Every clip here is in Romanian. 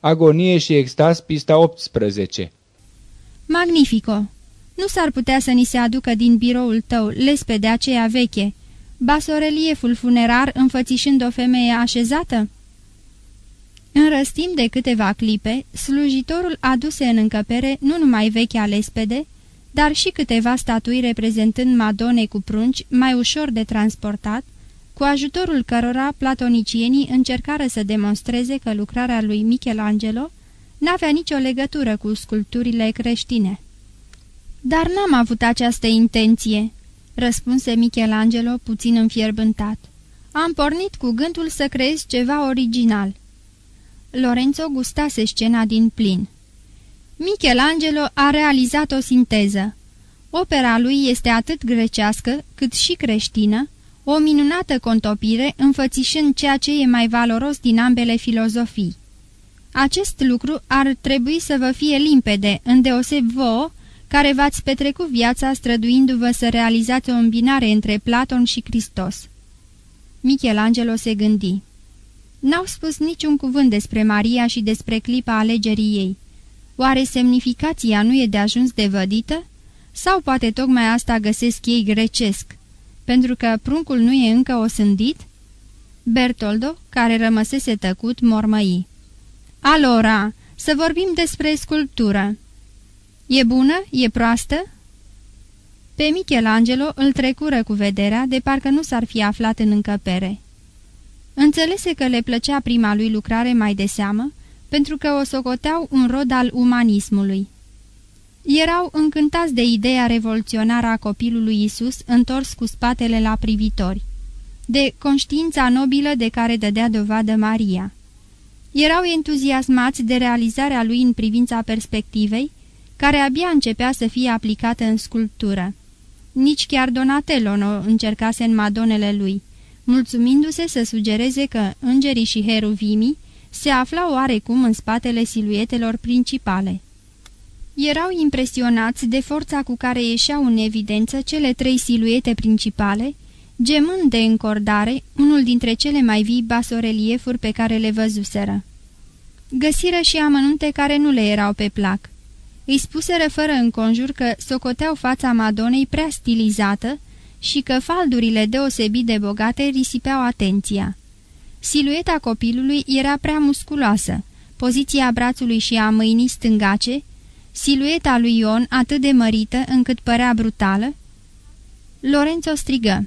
Agonie și extaz, pista 18 Magnifico! Nu s-ar putea să ni se aducă din biroul tău lespe de aceea veche, basorelieful funerar înfățișând o femeie așezată? În răstim de câteva clipe, slujitorul aduse în încăpere nu numai vechea lespede, dar și câteva statui reprezentând madone cu prunci mai ușor de transportat, cu ajutorul cărora platonicienii încercară să demonstreze că lucrarea lui Michelangelo n-avea nicio legătură cu sculpturile creștine. Dar n-am avut această intenție," răspunse Michelangelo puțin înfierbântat. Am pornit cu gândul să creez ceva original." Lorenzo gustase scena din plin. Michelangelo a realizat o sinteză. Opera lui este atât grecească cât și creștină, o minunată contopire înfățișând ceea ce e mai valoros din ambele filozofii. Acest lucru ar trebui să vă fie limpede, îndeoseb vouă, care v-ați petrecut viața străduindu-vă să realizați o îmbinare între Platon și Hristos. Michelangelo se gândi. N-au spus niciun cuvânt despre Maria și despre clipa alegerii ei. Oare semnificația nu e de ajuns de vădită? Sau poate tocmai asta găsesc ei grecesc? Pentru că pruncul nu e încă osândit? Bertoldo, care rămăsese tăcut, mormăi. Alora, să vorbim despre sculptură. E bună? E proastă?" Pe Michelangelo îl trecură cu vederea, de parcă nu s-ar fi aflat în încăpere. Înțelese că le plăcea prima lui lucrare mai de seamă, pentru că o socoteau un rod al umanismului. Erau încântați de ideea revoluționară a copilului Isus întors cu spatele la privitori, de conștiința nobilă de care dădea dovadă Maria. Erau entuziasmați de realizarea lui în privința perspectivei, care abia începea să fie aplicată în sculptură. Nici chiar Donatello nu încercase în madonele lui, mulțumindu-se să sugereze că îngerii și heruvimii se aflau oarecum în spatele siluetelor principale. Erau impresionați de forța cu care ieșeau în evidență cele trei siluete principale, gemând de încordare unul dintre cele mai vii basoreliefuri pe care le văzuseră. Găsiră și amănunte care nu le erau pe plac. Îi spuseră fără înconjur că socoteau fața Madonei prea stilizată și că faldurile deosebit de bogate risipeau atenția. Silueta copilului era prea musculoasă, poziția brațului și a mâinii stângace, silueta lui Ion atât de mărită încât părea brutală. Lorenzo strigă.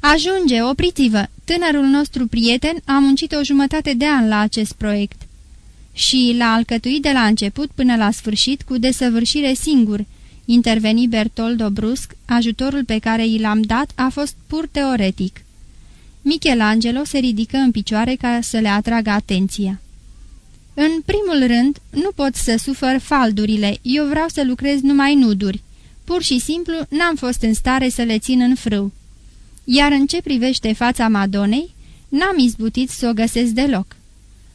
Ajunge, opriți-vă! Tânărul nostru prieten a muncit o jumătate de an la acest proiect și l-a alcătuit de la început până la sfârșit cu desăvârșire singur. Interveni Bertoldo brusc, ajutorul pe care i l-am dat a fost pur teoretic. Michelangelo se ridică în picioare ca să le atragă atenția. În primul rând, nu pot să sufăr faldurile, eu vreau să lucrez numai nuduri. Pur și simplu n-am fost în stare să le țin în frâu. Iar în ce privește fața Madonei, n-am izbutit să o găsesc deloc.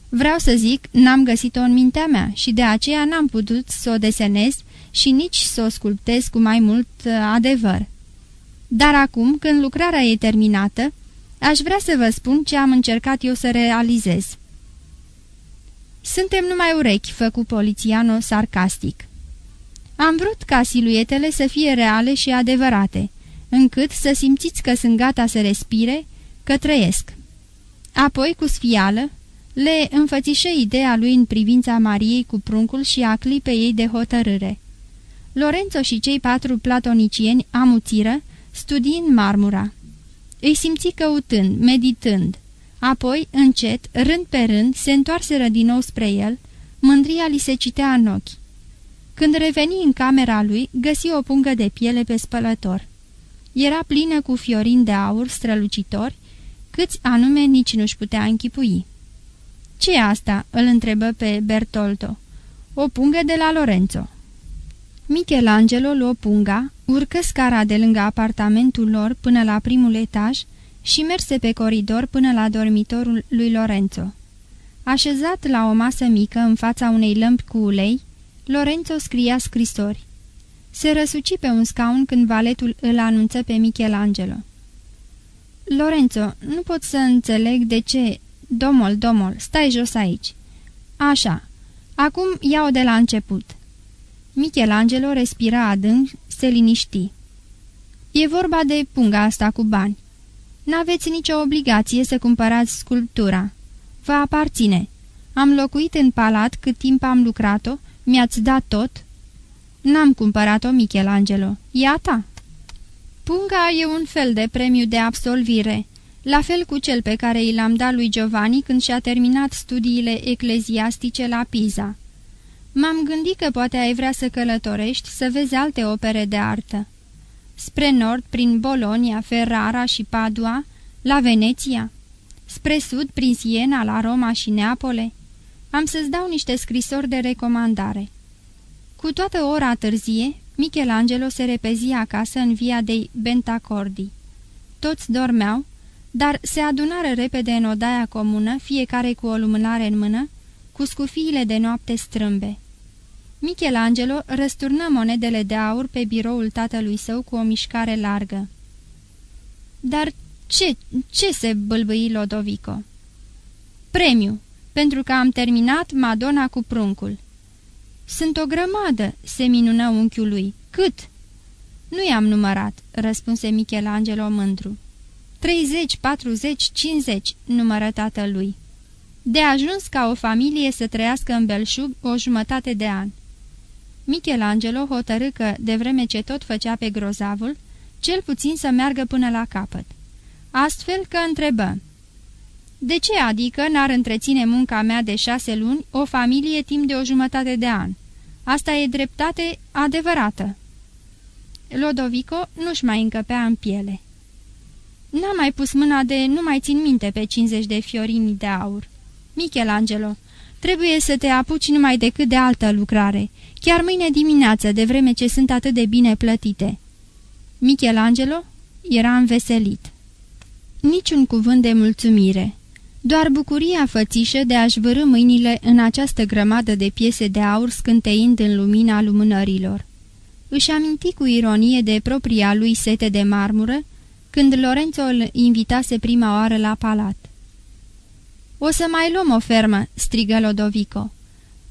Vreau să zic, n-am găsit-o în mintea mea și de aceea n-am putut să o desenez și nici să o sculptez cu mai mult uh, adevăr. Dar acum, când lucrarea e terminată, aș vrea să vă spun ce am încercat eu să realizez. Suntem numai urechi, făcu polițiano sarcastic. Am vrut ca siluetele să fie reale și adevărate, încât să simțiți că sunt gata să respire, că trăiesc. Apoi, cu sfială, le înfățișă ideea lui în privința Mariei cu pruncul și a clipei ei de hotărâre. Lorenzo și cei patru platonicieni amuțiră, studiind marmura. Îi simți căutând, meditând. Apoi, încet, rând pe rând, se întoarseră din nou spre el, mândria li se citea în ochi. Când reveni în camera lui, găsi o pungă de piele pe spălător. Era plină cu fiorin de aur strălucitori, câți anume nici nu-și putea închipui ce e asta?" îl întrebă pe Bertoldo. O pungă de la Lorenzo." Michelangelo luă punga, urcă scara de lângă apartamentul lor până la primul etaj și merse pe coridor până la dormitorul lui Lorenzo. Așezat la o masă mică în fața unei lămpi cu ulei, Lorenzo scria scrisori. Se răsuci pe un scaun când valetul îl anunță pe Michelangelo. Lorenzo, nu pot să înțeleg de ce Domol, domol, stai jos aici." Așa, Acum iau de la început. Michelangelo respira adânc, se liniști. E vorba de punga asta cu bani. N-aveți nicio obligație să cumpărați sculptura. Vă aparține. Am locuit în palat cât timp am lucrat-o, mi-ați dat tot. N-am cumpărat-o, Michelangelo. Iata! Punga e un fel de premiu de absolvire, la fel cu cel pe care i l-am dat lui Giovanni când și-a terminat studiile ecleziastice la Pisa. M-am gândit că poate ai vrea să călătorești, să vezi alte opere de artă. Spre nord, prin Bolonia, Ferrara și Padua, la Veneția. Spre sud, prin Siena, la Roma și Neapole. Am să-ți dau niște scrisori de recomandare. Cu toată ora târzie, Michelangelo se repezi acasă în via de Bentacordi. Toți dormeau, dar se adunară repede în odaia comună, fiecare cu o lumânare în mână, cu scufiile de noapte strâmbe. Michelangelo răsturnă monedele de aur pe biroul tatălui său cu o mișcare largă. Dar ce, ce se bâlbâi Lodovico? Premiu, pentru că am terminat Madonna cu pruncul. Sunt o grămadă, se minună unchiul lui. Cât? Nu i-am numărat, răspunse Michelangelo mândru. Treizeci, patruzeci, cincizeci, numără tatălui. De ajuns ca o familie să trăiască în belșug o jumătate de an. Michelangelo hotărâ că, de vreme ce tot făcea pe grozavul, cel puțin să meargă până la capăt. Astfel că întrebă, De ce adică n-ar întreține munca mea de șase luni o familie timp de o jumătate de an? Asta e dreptate adevărată." Lodovico nu-și mai încăpea în piele. N-am mai pus mâna de nu mai țin minte pe 50 de fiorini de aur. Michelangelo, trebuie să te apuci numai decât de altă lucrare, chiar mâine dimineață, de vreme ce sunt atât de bine plătite." Michelangelo era înveselit. Niciun cuvânt de mulțumire. Doar bucuria fățișă de a-și vărâ mâinile în această grămadă de piese de aur scânteind în lumina lumânărilor. Își aminti cu ironie de propria lui sete de marmură, când Lorenzo îl invitase prima oară la palat. O să mai luăm o fermă," strigă Lodovico.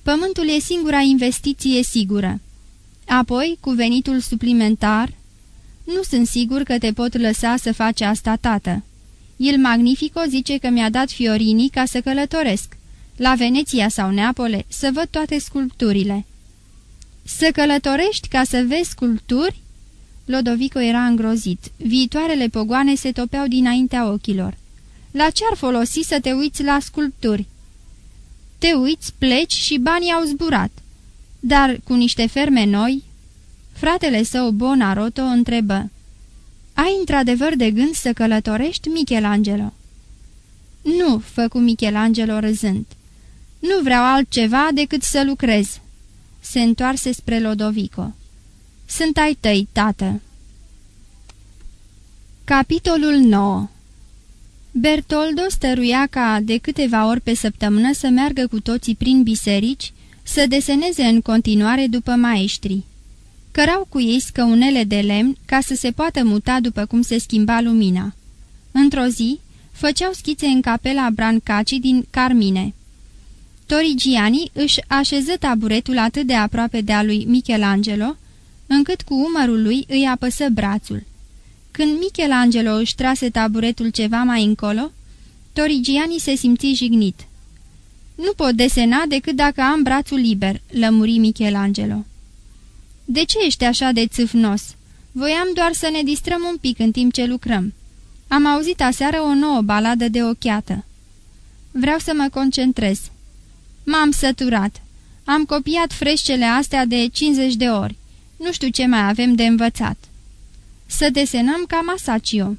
Pământul e singura investiție sigură. Apoi, cu venitul suplimentar, nu sunt sigur că te pot lăsa să faci asta, tată." Il Magnifico zice că mi-a dat fiorinii ca să călătoresc. La Veneția sau Neapole să văd toate sculpturile. Să călătorești ca să vezi sculpturi? Lodovico era îngrozit. Viitoarele pogoane se topeau dinaintea ochilor. La ce ar folosi să te uiți la sculpturi? Te uiți, pleci și banii au zburat. Dar cu niște ferme noi... Fratele său Bonaroto întrebă. Ai într-adevăr de gând să călătorești, Michelangelo?" Nu," făcu Michelangelo râzând. Nu vreau altceva decât să lucrez." Se întoarse spre Lodovico. Sunt ai tăi, tată." Capitolul 9 Bertoldo stăruia ca de câteva ori pe săptămână să meargă cu toții prin biserici, să deseneze în continuare după maestri cărau cu ei scăunele de lemn ca să se poată muta după cum se schimba lumina. Într-o zi, făceau schițe în capela Brancaci din Carmine. Torigiani își așeză taburetul atât de aproape de a lui Michelangelo, încât cu umărul lui îi apăsă brațul. Când Michelangelo își trase taburetul ceva mai încolo, Torigiani se simți jignit. Nu pot desena decât dacă am brațul liber," lămuri Michelangelo. De ce ești așa de țâfnos? Voiam doar să ne distrăm un pic în timp ce lucrăm. Am auzit aseară o nouă baladă de ochiată. Vreau să mă concentrez. M-am săturat. Am copiat freșcele astea de 50 de ori. Nu știu ce mai avem de învățat. Să desenăm ca Masaccio.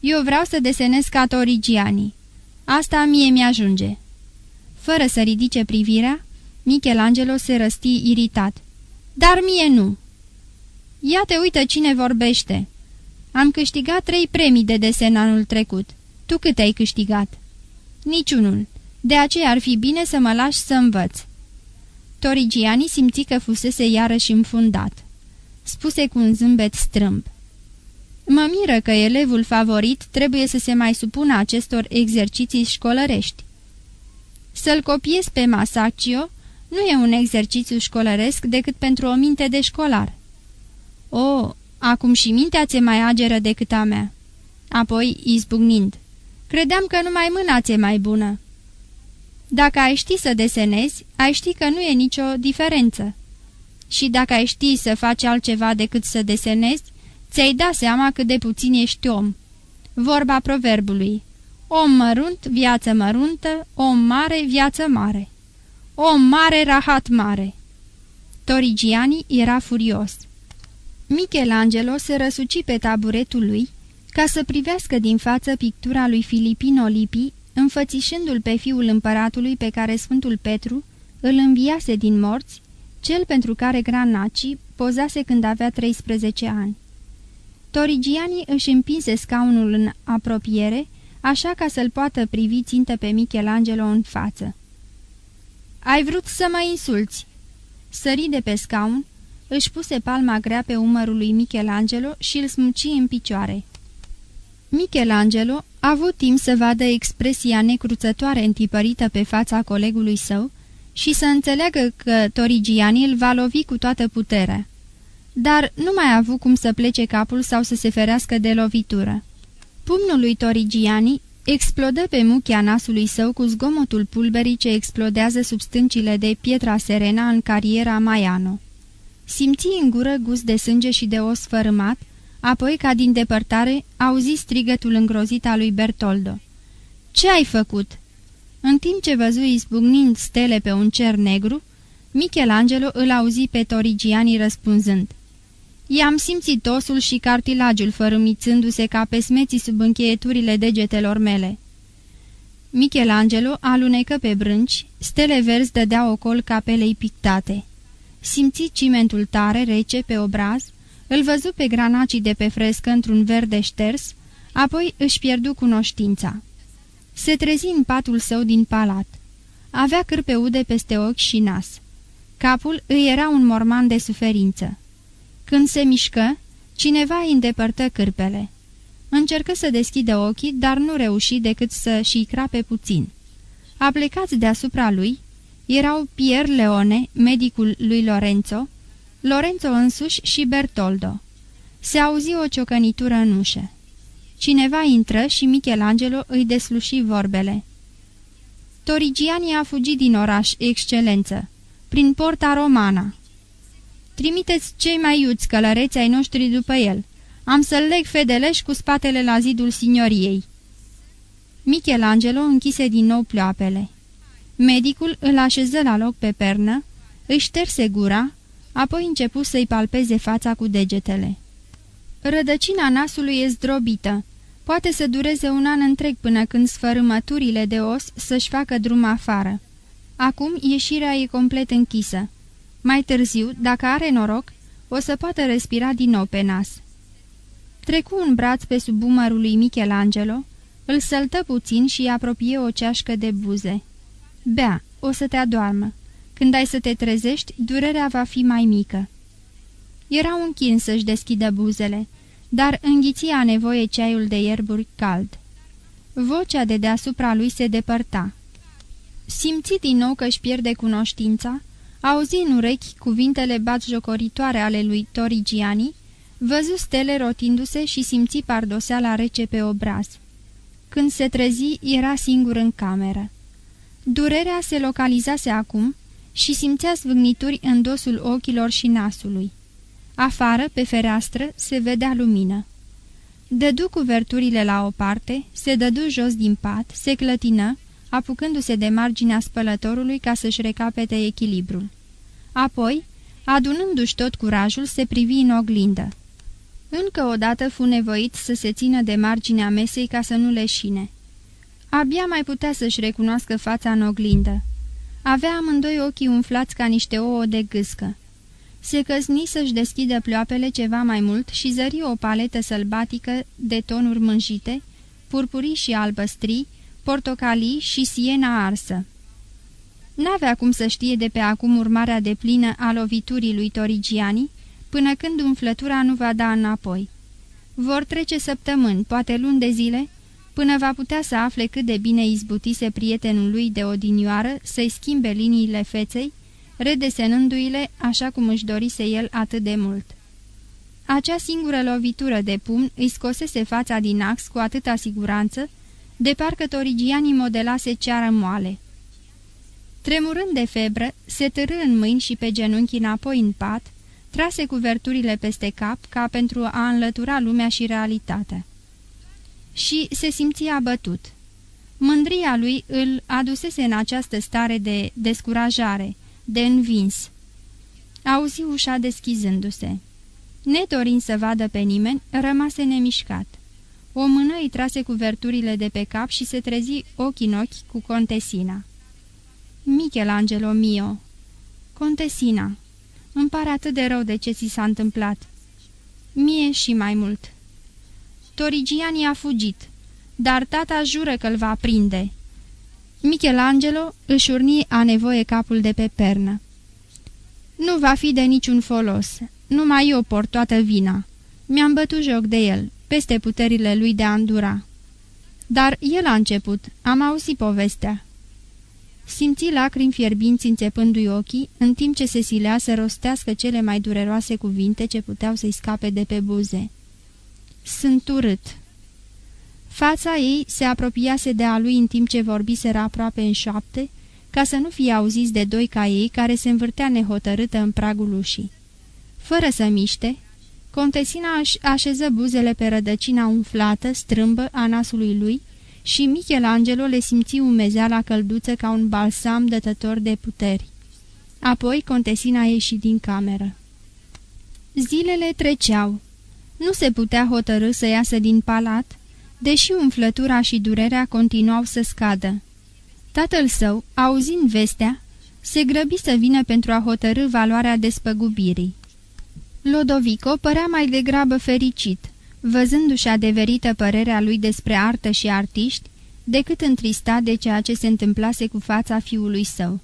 Eu vreau să desenez ca Torigiani. Asta mie mi-ajunge. Fără să ridice privirea, Michelangelo se răsti iritat. Dar mie nu. Ia te uită cine vorbește. Am câștigat trei premii de desen anul trecut. Tu cât ai câștigat? Niciunul. De aceea ar fi bine să mă lași să învăț. Torigiani simți că fusese iarăși înfundat. Spuse cu un zâmbet strâmb. Mă miră că elevul favorit trebuie să se mai supună acestor exerciții școlărești. Să-l copiez pe Masaccio Nu e un exercițiu școlăresc decât pentru o minte de școlar. O, acum și mintea ți mai ageră decât a mea. Apoi, izbucnind. Credeam că numai mâna ți mai bună. Dacă ai ști să desenezi, ai ști că nu e nicio diferență. Și dacă ai ști să faci altceva decât să desenezi, ți-ai da seama cât de puțin ești om. Vorba proverbului. Om mărunt, viață măruntă, om mare, viață mare. Om mare, rahat mare. Torigiani era furios. Michelangelo se răsuci pe taburetul lui ca să privească din față pictura lui Filipino Lippi, înfățișându-l pe fiul împăratului pe care Sfântul Petru îl înviase din morți, cel pentru care Granaci pozase când avea 13 ani. Torigiani își împinse scaunul în apropiere, așa ca să-l poată privi țintă pe Michelangelo în față. Ai vrut să mă insulți!" Sări de pe scaun, își puse palma grea pe umărul lui Michelangelo și îl smuci în picioare. Michelangelo a avut timp să vadă expresia necruțătoare întipărită pe fața colegului său și să înțeleagă că Torigiani îl va lovi cu toată puterea. Dar nu mai a avut cum să plece capul sau să se ferească de lovitură. Pumnul lui Torigiani explodă pe muchia nasului său cu zgomotul pulberii ce explodează sub stâncile de pietra serena în cariera Maiano. Simți în gură gust de sânge și de os fărâmat, apoi, ca din depărtare, auzi strigătul îngrozit al lui Bertoldo. Ce ai făcut?" În timp ce văzu izbucnind stele pe un cer negru, Michelangelo îl auzi pe Torigiani răspunzând. I-am simțit osul și cartilagiul fărâmițându-se ca pesmeții sub încheieturile degetelor mele. Michelangelo alunecă pe brânci, stele verzi dădeau ocol capelei pictate. Simți cimentul tare, rece, pe obraz, îl văzu pe granacii de pe frescă într-un verde șters, apoi își pierdu cunoștința. Se trezi în patul său din palat. Avea cârpe ude peste ochi și nas. Capul îi era un morman de suferință. Când se mișcă, cineva îi îndepărtă cârpele. Încercă să deschidă ochii, dar nu reuși decât să și crape puțin. Aplecați deasupra lui erau Pierre Leone, medicul lui Lorenzo, Lorenzo însuși și Bertoldo. Se auzi o ciocănitură în ușă. Cineva intră și Michelangelo îi desluși vorbele. Torigiani a fugit din oraș, excelență, prin porta romana. Trimiteți cei mai iuți călăreți ai noștri după el. Am să-l leg fedeleș cu spatele la zidul signoriei." Michelangelo închise din nou pleoapele. Medicul îl așeză la loc pe pernă, își șterse gura, apoi începu să-i palpeze fața cu degetele. Rădăcina nasului e zdrobită. Poate să dureze un an întreg până când sfărâmăturile de os să-și facă drum afară. Acum ieșirea e complet închisă. Mai târziu, dacă are noroc, o să poată respira din nou pe nas. Trecu un braț pe sub umărul lui Michelangelo, îl săltă puțin și apropie o ceașcă de buze. Bea, o să te adoarmă. Când ai să te trezești, durerea va fi mai mică. Era un chin să-și deschidă buzele, dar înghiția nevoie ceaiul de ierburi cald. Vocea de deasupra lui se depărta. Simți din nou că își pierde cunoștința, auzi în urechi cuvintele batjocoritoare ale lui Torigiani, văzu stele rotindu-se și simți pardoseala rece pe obraz. Când se trezi, era singur în cameră. Durerea se localizase acum și simțea zvâgnituri în dosul ochilor și nasului. Afară, pe fereastră, se vedea lumină. Dădu cuverturile la o parte, se dădu jos din pat, se clătină, apucându-se de marginea spălătorului ca să-și recapete echilibrul. Apoi, adunându-și tot curajul, se privi în oglindă. Încă o dată fu nevoit să se țină de marginea mesei ca să nu leșine. Abia mai putea să-și recunoască fața în oglindă. Avea amândoi ochii umflați ca niște ouă de gâscă. Se căzni să-și deschidă ploapele ceva mai mult și zări o paletă sălbatică de tonuri mânjite, purpurii și albăstrii, portocalii și siena arsă. N-avea cum să știe de pe acum urmarea de plină a loviturii lui Torigiani, până când umflătura nu va da înapoi. Vor trece săptămâni, poate luni de zile, până va putea să afle cât de bine izbutise prietenul lui de odinioară să-i schimbe liniile feței, redesenându-i-le așa cum își dorise el atât de mult. Acea singură lovitură de pumn îi scosese fața din ax cu atâta siguranță, de parcă Torigianii modelase ceară moale. Tremurând de febră, se târâ în mâini și pe genunchi înapoi în pat, trase cuverturile peste cap ca pentru a înlătura lumea și realitatea. Și se simțea abătut. Mândria lui îl adusese în această stare de descurajare, de învins. Auzi ușa deschizându-se. Nedorind să vadă pe nimeni, rămase nemișcat. O mână îi trase cuverturile de pe cap și se trezi ochi în ochi cu contesina. Michelangelo mio! Contesina! Îmi pare atât de rău de ce ți s-a întâmplat. Mie și mai mult. Torigiani a fugit, dar tata jură că îl va prinde. Michelangelo își urni a nevoie capul de pe pernă. Nu va fi de niciun folos. Numai eu port toată vina. Mi-am bătut joc de el, peste puterile lui de a îndura. Dar el a început, am auzit povestea. Simți lacrimi fierbinți înțepându-i ochii, în timp ce se silea să rostească cele mai dureroase cuvinte ce puteau să-i scape de pe buze. Sunt urât. Fața ei se apropiase de a lui în timp ce vorbiseră aproape în șoapte, ca să nu fie auziți de doi ca ei care se învârtea nehotărâtă în pragul ușii. Fără să miște, contesina își așeză buzele pe rădăcina umflată, strâmbă a nasului lui și Michelangelo le simți umezeala călduță ca un balsam dătător de puteri. Apoi contesina ieși din cameră. Zilele treceau. Nu se putea hotărâ să iasă din palat, deși umflătura și durerea continuau să scadă. Tatăl său, auzind vestea, se grăbi să vină pentru a hotărâ valoarea despăgubirii. Lodovico părea mai degrabă fericit, văzându-și adeverită părerea lui despre artă și artiști, decât întristat de ceea ce se întâmplase cu fața fiului său.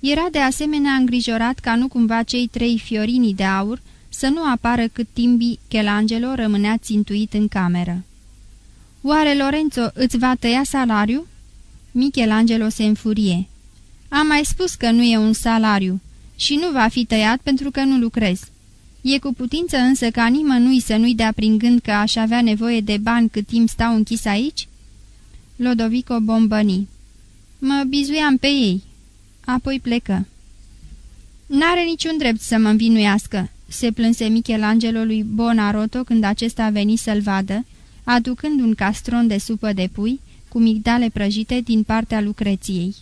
Era de asemenea îngrijorat ca nu cumva cei trei fiorini de aur să nu apară cât timp Chelangelo rămânea țintuit în cameră. Oare Lorenzo îți va tăia salariu?" Michelangelo se înfurie. Am mai spus că nu e un salariu și nu va fi tăiat pentru că nu lucrez. E cu putință însă ca nimănui să nu-i dea prin gând că aș avea nevoie de bani cât timp stau închis aici?" Lodovico bombăni. Mă bizuiam pe ei. Apoi plecă. N-are niciun drept să mă învinuiască," se plânse Michelangelo lui Bonaroto când acesta a venit să-l vadă, aducând un castron de supă de pui cu migdale prăjite din partea Lucreției.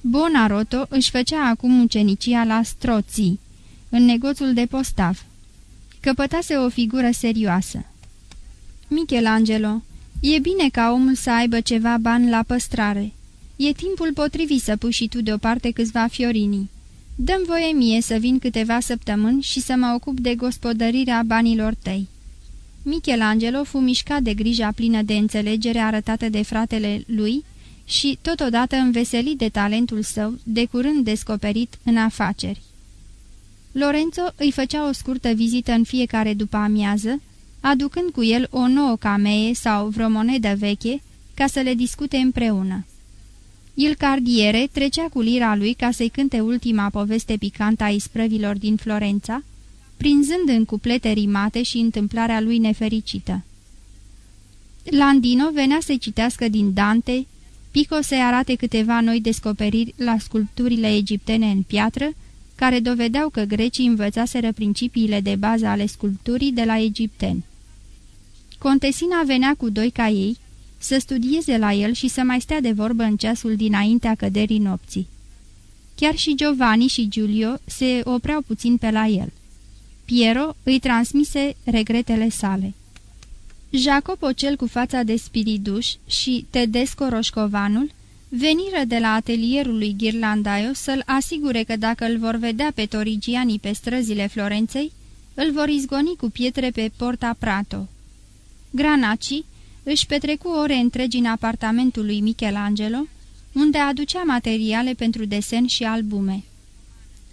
Bonaroto își făcea acum ucenicia la Stroții, în negoțul de postav. Căpătase o figură serioasă. Michelangelo, e bine ca omul să aibă ceva bani la păstrare. E timpul potrivit să puși și tu deoparte câțiva fiorini. Dăm voie mie să vin câteva săptămâni și să mă ocup de gospodărirea banilor tăi. Michelangelo fu mișcat de grija plină de înțelegere arătată de fratele lui și totodată înveselit de talentul său, de curând descoperit în afaceri. Lorenzo îi făcea o scurtă vizită în fiecare după amiază, aducând cu el o nouă camee sau vreo monedă veche, ca să le discute împreună. Il Cardiere trecea cu lira lui ca să-i cânte ultima poveste picantă a isprăvilor din Florența, prinzând în cuplete rimate și întâmplarea lui nefericită. Landino venea să citească din Dante, Pico să arate câteva noi descoperiri la sculpturile egiptene în piatră, care dovedeau că grecii învățaseră principiile de bază ale sculpturii de la egipteni. Contesina venea cu doi ca ei, să studieze la el și să mai stea de vorbă în ceasul dinaintea căderii nopții. Chiar și Giovanni și Giulio se opreau puțin pe la el. Piero îi transmise regretele sale. Jacopo cel cu fața de spiriduș și Tedesco Roșcovanul veniră de la atelierul lui Ghirlandaio să-l asigure că dacă îl vor vedea pe Torigiani pe străzile Florenței, îl vor izgoni cu pietre pe Porta Prato. Granaci își petrecu ore întregi în apartamentul lui Michelangelo, unde aducea materiale pentru desen și albume.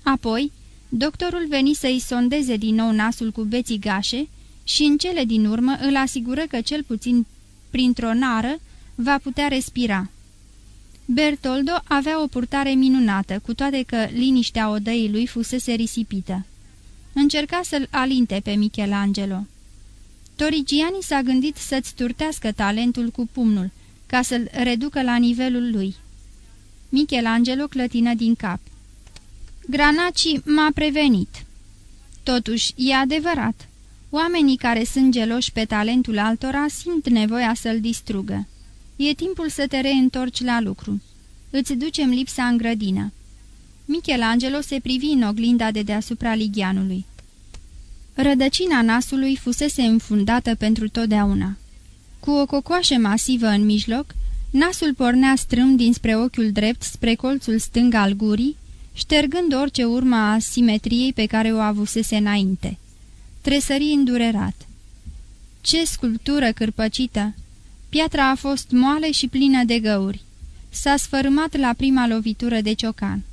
Apoi, doctorul veni să-i sondeze din nou nasul cu beții gașe și în cele din urmă îl asigură că cel puțin printr-o nară va putea respira. Bertoldo avea o purtare minunată, cu toate că liniștea odăii lui fusese risipită. Încerca să-l alinte pe Michelangelo. Torigiani s-a gândit să-ți turtească talentul cu pumnul, ca să-l reducă la nivelul lui. Michelangelo clătină din cap. Granaci m-a prevenit. Totuși, e adevărat. Oamenii care sunt geloși pe talentul altora simt nevoia să-l distrugă. E timpul să te reîntorci la lucru. Îți ducem lipsa în grădină. Michelangelo se privi în oglinda de deasupra ligheanului. Rădăcina nasului fusese înfundată pentru totdeauna. Cu o cocoașă masivă în mijloc, nasul pornea strâm dinspre ochiul drept spre colțul stâng al gurii, ștergând orice urmă a simetriei pe care o avusese înainte. Tresări îndurerat. Ce sculptură cârpăcită! Piatra a fost moale și plină de găuri. S-a sfărâmat la prima lovitură de ciocan.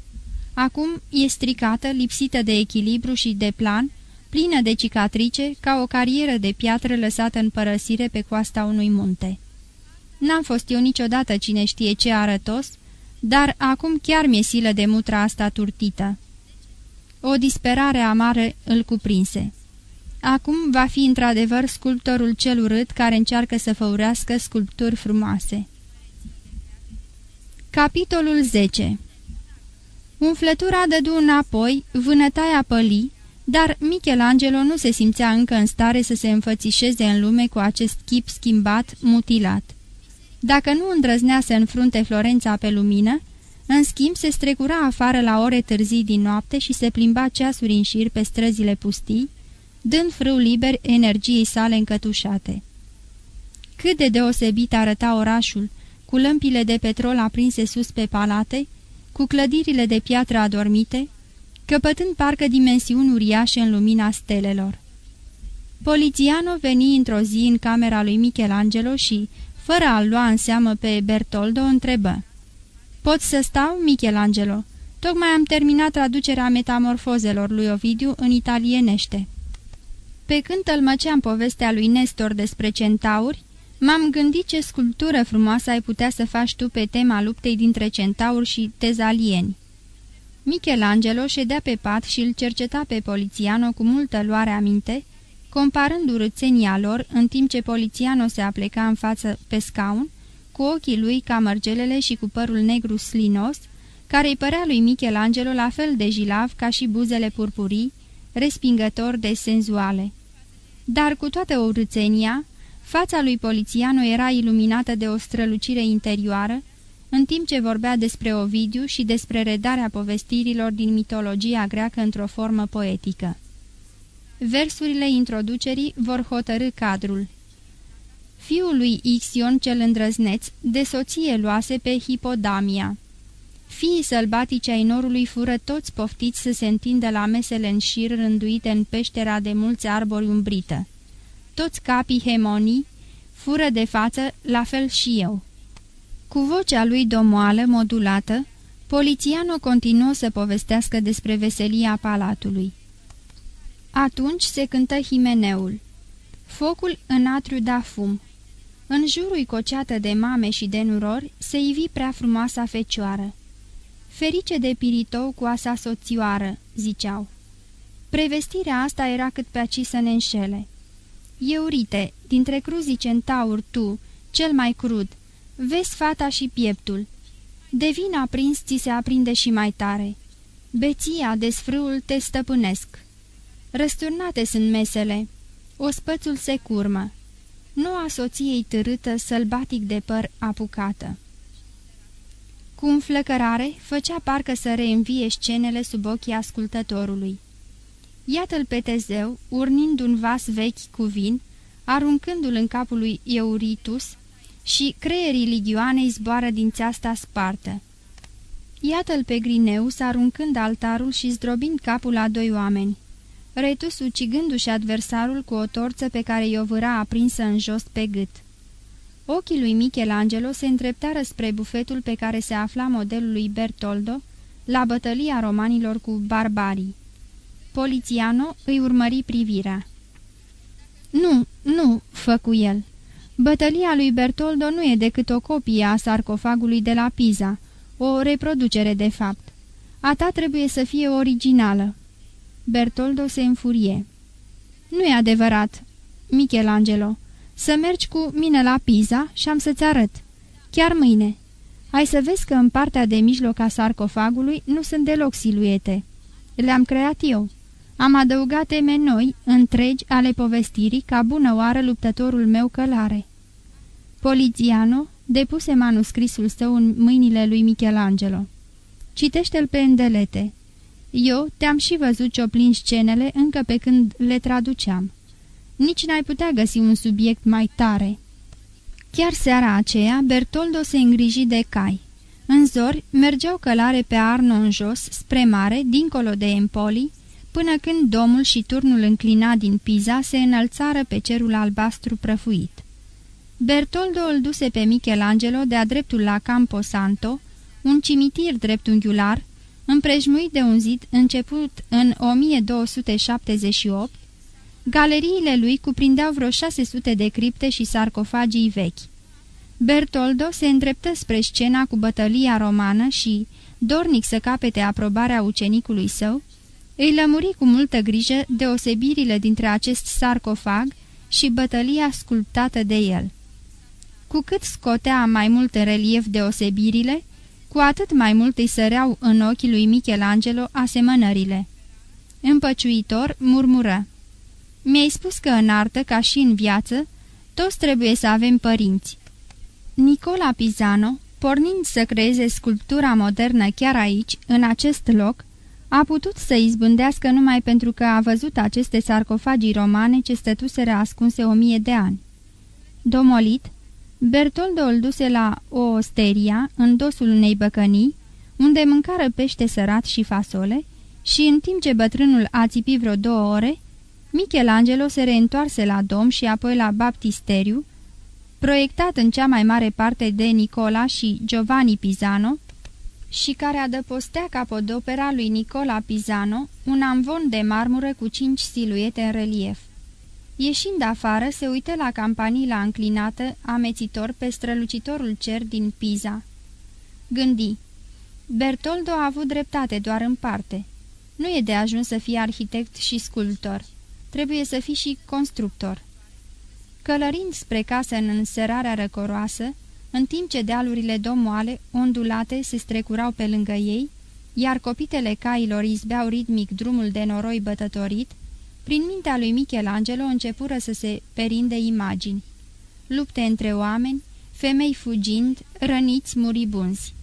Acum e stricată, lipsită de echilibru și de plan, plină de cicatrice, ca o carieră de piatră lăsată în părăsire pe coasta unui munte. N-am fost eu niciodată cine știe ce arătos, dar acum chiar mi-e silă de mutra asta turtită. O disperare amară îl cuprinse. Acum va fi într-adevăr sculptorul cel urât care încearcă să făurească sculpturi frumoase. Capitolul 10 Umflătura dădu înapoi, vânătaia păli, dar Michelangelo nu se simțea încă în stare să se înfățișeze în lume cu acest chip schimbat, mutilat. Dacă nu îndrăznea să înfrunte Florența pe lumină, în schimb se strecura afară la ore târzii din noapte și se plimba ceasuri în șir pe străzile pustii, dând frâu liber energiei sale încătușate. Cât de deosebit arăta orașul, cu lămpile de petrol aprinse sus pe palate, cu clădirile de piatră adormite, căpătând parcă dimensiuni uriașe în lumina stelelor. Polițiano veni într-o zi în camera lui Michelangelo și, fără a-l lua în seamă pe Bertoldo, întrebă. Pot să stau, Michelangelo? Tocmai am terminat traducerea metamorfozelor lui Ovidiu în italienește. Pe când tălmăceam povestea lui Nestor despre centauri, m-am gândit ce sculptură frumoasă ai putea să faci tu pe tema luptei dintre centauri și tezalieni. Michelangelo ședea pe pat și îl cerceta pe polițiano cu multă luare aminte, comparând urățenia lor în timp ce polițiano se apleca în față pe scaun, cu ochii lui ca mărgelele și cu părul negru slinos, care îi părea lui Michelangelo la fel de jilav ca și buzele purpurii, respingător de senzuale. Dar cu toată urâțenia, fața lui polițiano era iluminată de o strălucire interioară, în timp ce vorbea despre Ovidiu și despre redarea povestirilor din mitologia greacă într-o formă poetică. Versurile introducerii vor hotărâ cadrul. Fiul lui Ixion cel îndrăzneț de soție luase pe Hipodamia. Fiii sălbatici ai norului fură toți poftiți să se întindă la mesele în șir rânduite în peștera de mulți arbori umbrită. Toți capii hemonii fură de față, la fel și eu. Cu vocea lui domoală, modulată, polițianul continuă să povestească despre veselia palatului. Atunci se cântă himeneul. Focul în atriu da fum. În jurul coceată de mame și de nurori se ivi prea frumoasa fecioară. Ferice de piritou cu asa soțioară, ziceau. Prevestirea asta era cât pe aci să ne înșele. Eurite, dintre cruzii centaur tu, cel mai crud, vezi fata și pieptul. De vin aprins ți se aprinde și mai tare. Beția, desfrâul te stăpânesc. Răsturnate sunt mesele. Ospățul se curmă. Noua soției târâtă, sălbatic de păr apucată. Cu înflăcărare, făcea parcă să reînvie scenele sub ochii ascultătorului. Iată-l pe Tezeu, urnind un vas vechi cu vin, aruncându-l în capul lui Euritus, și creierii ligioanei zboară din țeasta spartă. Iată-l pe Grineus aruncând altarul și zdrobind capul la doi oameni. Retus ucigându-și adversarul cu o torță pe care i-o vâra aprinsă în jos pe gât. Ochii lui Michelangelo se îndreptară spre bufetul pe care se afla modelul lui Bertoldo, la bătălia romanilor cu barbarii. Polițiano îi urmări privirea. Nu, nu," făcu el. Bătălia lui Bertoldo nu e decât o copie a sarcofagului de la Pisa, o reproducere de fapt. A ta trebuie să fie originală." Bertoldo se înfurie. Nu e adevărat, Michelangelo. Să mergi cu mine la Pisa și am să-ți arăt. Chiar mâine. Ai să vezi că în partea de mijloc a sarcofagului nu sunt deloc siluete. Le-am creat eu. Am adăugat teme noi, întregi, ale povestirii, ca bună oară luptătorul meu călare. Poliziano depuse manuscrisul său în mâinile lui Michelangelo. Citește-l pe îndelete. Eu te-am și văzut cioplin scenele încă pe când le traduceam. Nici n-ai putea găsi un subiect mai tare." Chiar seara aceea, Bertoldo se îngriji de cai. În zori, mergeau călare pe Arno în jos, spre mare, dincolo de Empoli, până când domul și turnul înclinat din Piza se înălțară pe cerul albastru prăfuit. Bertoldo îl duse pe Michelangelo de-a dreptul la Campo Santo, un cimitir dreptunghiular, împrejmuit de un zid început în 1278, Galeriile lui cuprindeau vreo 600 de cripte și sarcofagii vechi. Bertoldo se îndreptă spre scena cu bătălia romană și, dornic să capete aprobarea ucenicului său, îi lămuri cu multă grijă deosebirile dintre acest sarcofag și bătălia sculptată de el. Cu cât scotea mai mult în relief deosebirile, cu atât mai mult îi săreau în ochii lui Michelangelo asemănările. Împăciuitor murmură. Mi-ai spus că în artă, ca și în viață, toți trebuie să avem părinți. Nicola Pisano, pornind să creeze sculptura modernă chiar aici, în acest loc, a putut să izbândească numai pentru că a văzut aceste sarcofagii romane ce stătuseră ascunse o mie de ani. Domolit, Bertoldo îl duse la o osteria, în dosul unei băcănii, unde mâncară pește sărat și fasole, și în timp ce bătrânul a țipit vreo două ore, Michelangelo se reîntoarse la dom și apoi la baptisteriu, proiectat în cea mai mare parte de Nicola și Giovanni Pisano, și care adăpostea capodopera lui Nicola Pisano, un amvon de marmură cu cinci siluete în relief. Ieșind afară, se uită la campanila înclinată, amețitor pe strălucitorul cer din Pisa. Gândi. Bertoldo a avut dreptate doar în parte. Nu e de ajuns să fie arhitect și sculptor trebuie să fii și constructor. Călărind spre casă în înserarea răcoroasă, în timp ce dealurile domoale, ondulate, se strecurau pe lângă ei, iar copitele cailor izbeau ritmic drumul de noroi bătătorit, prin mintea lui Michelangelo începură să se perinde imagini. Lupte între oameni, femei fugind, răniți muribunzi.